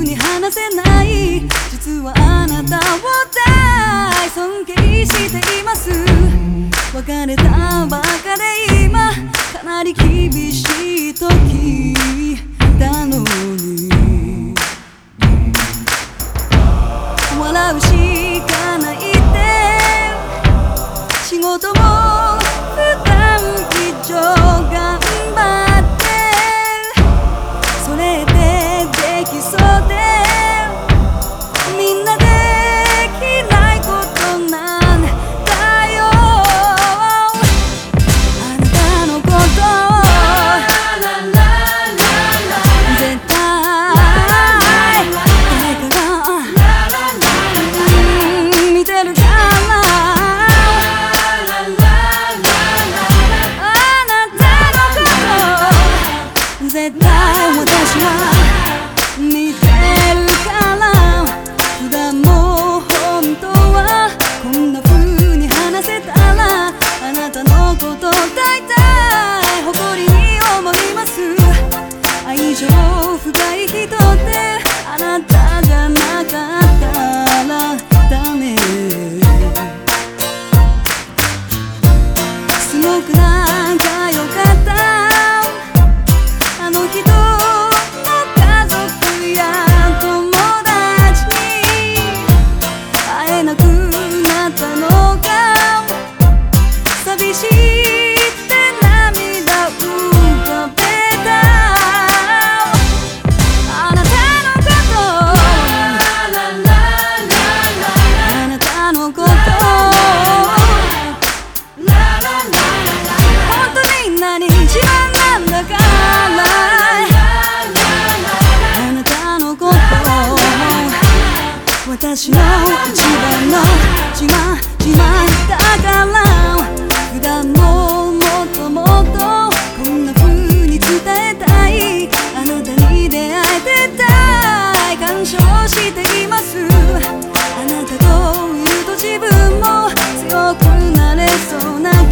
に話せない。実はあなたを大尊敬しています。別れたばかで今かなり厳しい時だのに。笑うしかないって。仕事もと大体誇りに思います。愛情深い人ってあなた。じゃなかった。らダメすごくなんかよかった。あの人の家族や友達に会えなくなった。の私の一番の自慢自慢だから普段ももっともっとこんな風に伝えたいあなたに出会えてたい感傷していますあなたといると自分も強くなれそうな気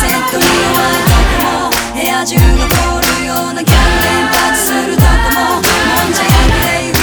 こも部屋中が凍るようなキャン連発するとこももんじゃ焼きで